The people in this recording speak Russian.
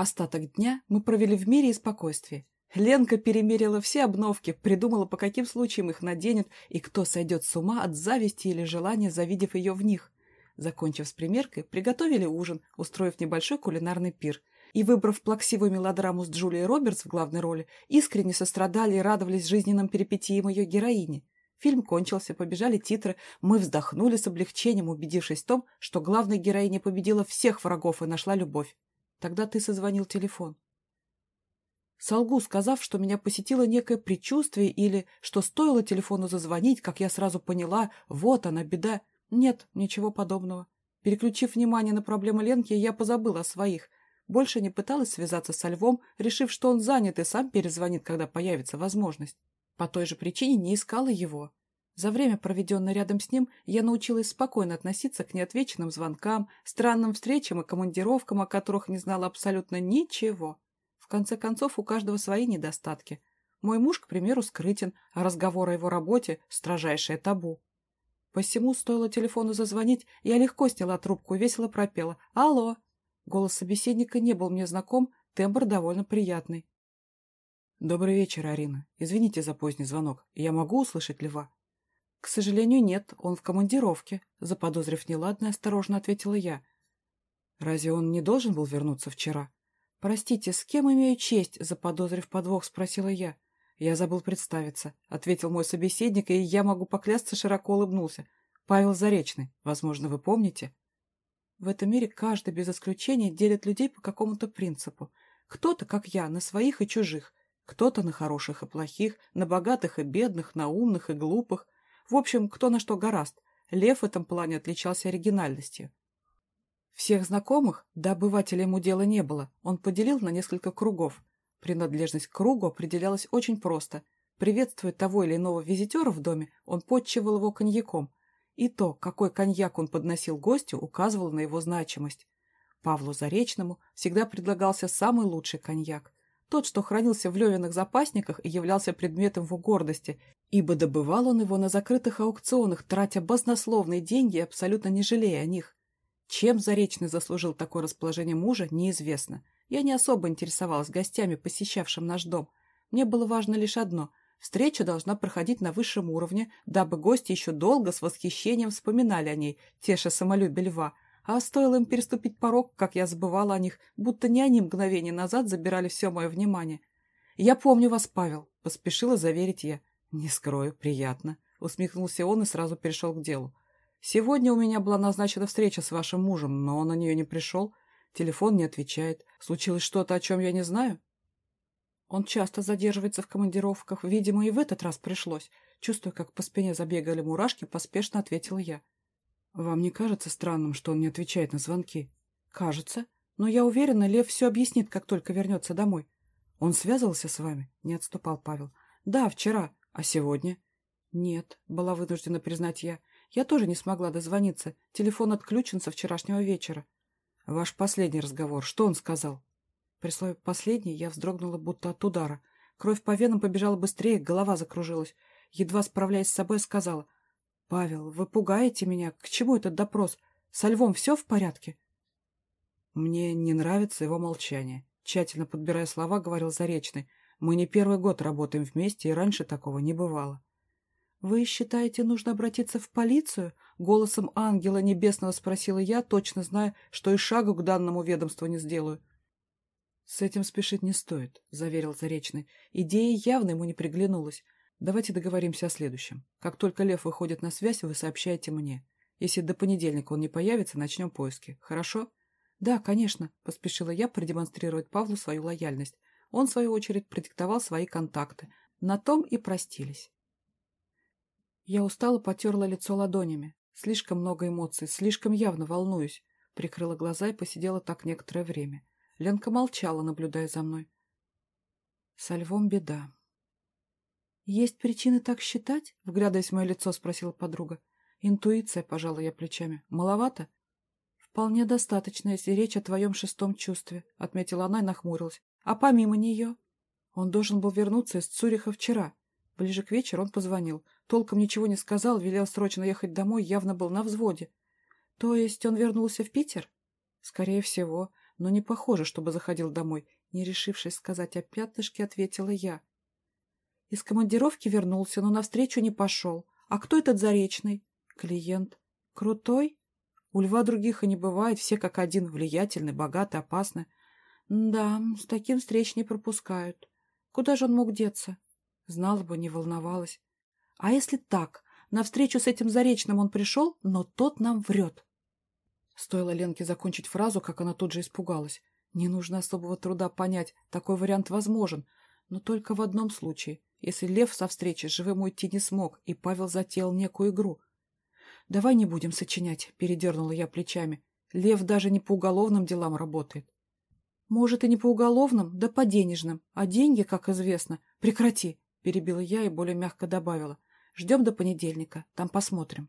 Остаток дня мы провели в мире и спокойствии. Ленка перемерила все обновки, придумала, по каким случаям их наденет и кто сойдет с ума от зависти или желания, завидев ее в них. Закончив с примеркой, приготовили ужин, устроив небольшой кулинарный пир. И, выбрав плаксивую мелодраму с Джулией Робертс в главной роли, искренне сострадали и радовались жизненным перипетиям ее героини. Фильм кончился, побежали титры, мы вздохнули с облегчением, убедившись в том, что главная героиня победила всех врагов и нашла любовь. Тогда ты созвонил телефон. Солгу, сказав, что меня посетило некое предчувствие или что стоило телефону зазвонить, как я сразу поняла, вот она, беда. Нет, ничего подобного. Переключив внимание на проблемы Ленки, я позабыла о своих. Больше не пыталась связаться со Львом, решив, что он занят и сам перезвонит, когда появится возможность. По той же причине не искала его. За время, проведенное рядом с ним, я научилась спокойно относиться к неотвеченным звонкам, странным встречам и командировкам, о которых не знала абсолютно ничего конце концов, у каждого свои недостатки. Мой муж, к примеру, скрытен, а разговор о его работе – строжайшее табу. Посему стоило телефону зазвонить, я легко сняла трубку и весело пропела «Алло!». Голос собеседника не был мне знаком, тембр довольно приятный. «Добрый вечер, Арина. Извините за поздний звонок. Я могу услышать Льва?» «К сожалению, нет. Он в командировке», — заподозрив неладное, осторожно ответила я. «Разве он не должен был вернуться вчера?» «Простите, с кем имею честь?» — заподозрив подвох, спросила я. «Я забыл представиться», — ответил мой собеседник, и я могу поклясться, широко улыбнулся. «Павел Заречный. Возможно, вы помните?» В этом мире каждый без исключения делит людей по какому-то принципу. Кто-то, как я, на своих и чужих. Кто-то на хороших и плохих, на богатых и бедных, на умных и глупых. В общем, кто на что гораст. Лев в этом плане отличался оригинальностью. Всех знакомых, до обывателя ему дела не было, он поделил на несколько кругов. Принадлежность к кругу определялась очень просто. Приветствуя того или иного визитера в доме, он подчивал его коньяком. И то, какой коньяк он подносил гостю, указывало на его значимость. Павлу Заречному всегда предлагался самый лучший коньяк. Тот, что хранился в Левиных запасниках и являлся предметом его гордости, ибо добывал он его на закрытых аукционах, тратя баснословные деньги и абсолютно не жалея о них. Чем Заречный заслужил такое расположение мужа, неизвестно. Я не особо интересовалась гостями, посещавшим наш дом. Мне было важно лишь одно – встреча должна проходить на высшем уровне, дабы гости еще долго с восхищением вспоминали о ней, теша самолюбие льва. А стоило им переступить порог, как я забывала о них, будто не они мгновение назад забирали все мое внимание. «Я помню вас, Павел», – поспешила заверить я. «Не скрою, приятно», – усмехнулся он и сразу перешел к делу. Сегодня у меня была назначена встреча с вашим мужем, но он на нее не пришел. Телефон не отвечает. Случилось что-то, о чем я не знаю? Он часто задерживается в командировках. Видимо, и в этот раз пришлось. Чувствуя, как по спине забегали мурашки, поспешно ответила я. Вам не кажется странным, что он не отвечает на звонки? Кажется. Но я уверена, Лев все объяснит, как только вернется домой. Он связывался с вами? Не отступал Павел. Да, вчера. А сегодня? Нет, была вынуждена признать я. Я тоже не смогла дозвониться. Телефон отключен со вчерашнего вечера. Ваш последний разговор. Что он сказал? При слове «последний» я вздрогнула будто от удара. Кровь по венам побежала быстрее, голова закружилась. Едва справляясь с собой, сказала. «Павел, вы пугаете меня. К чему этот допрос? Со львом все в порядке?» «Мне не нравится его молчание», — тщательно подбирая слова, говорил Заречный. «Мы не первый год работаем вместе, и раньше такого не бывало». «Вы считаете, нужно обратиться в полицию?» Голосом ангела небесного спросила я, точно зная, что и шагу к данному ведомству не сделаю. «С этим спешить не стоит», — заверил Заречный. Идея явно ему не приглянулась. «Давайте договоримся о следующем. Как только Лев выходит на связь, вы сообщаете мне. Если до понедельника он не появится, начнем поиски. Хорошо?» «Да, конечно», — поспешила я продемонстрировать Павлу свою лояльность. Он, в свою очередь, продиктовал свои контакты. На том и простились. Я устало потерла лицо ладонями. Слишком много эмоций, слишком явно волнуюсь. Прикрыла глаза и посидела так некоторое время. Ленка молчала, наблюдая за мной. Со львом беда. «Есть причины так считать?» — вглядываясь в мое лицо, спросила подруга. «Интуиция», — пожала я плечами. «Маловато?» «Вполне достаточно, если речь о твоем шестом чувстве», — отметила она и нахмурилась. «А помимо нее?» Он должен был вернуться из Цюриха вчера. Ближе к вечеру он позвонил. Толком ничего не сказал, велел срочно ехать домой, явно был на взводе. То есть он вернулся в Питер? Скорее всего. но не похоже, чтобы заходил домой. Не решившись сказать о пятнышке, ответила я. Из командировки вернулся, но навстречу не пошел. А кто этот Заречный? Клиент. Крутой? У льва других и не бывает, все как один, влиятельны, богаты, опасны. Да, с таким встреч не пропускают. Куда же он мог деться? Знала бы, не волновалась. А если так? На встречу с этим Заречным он пришел, но тот нам врет. Стоило Ленке закончить фразу, как она тут же испугалась. Не нужно особого труда понять, такой вариант возможен, но только в одном случае, если Лев со встречи живым уйти не смог, и Павел затеял некую игру. «Давай не будем сочинять», — передернула я плечами. «Лев даже не по уголовным делам работает». «Может, и не по уголовным, да по денежным. А деньги, как известно...» «Прекрати», — перебила я и более мягко добавила. «Ждем до понедельника, там посмотрим».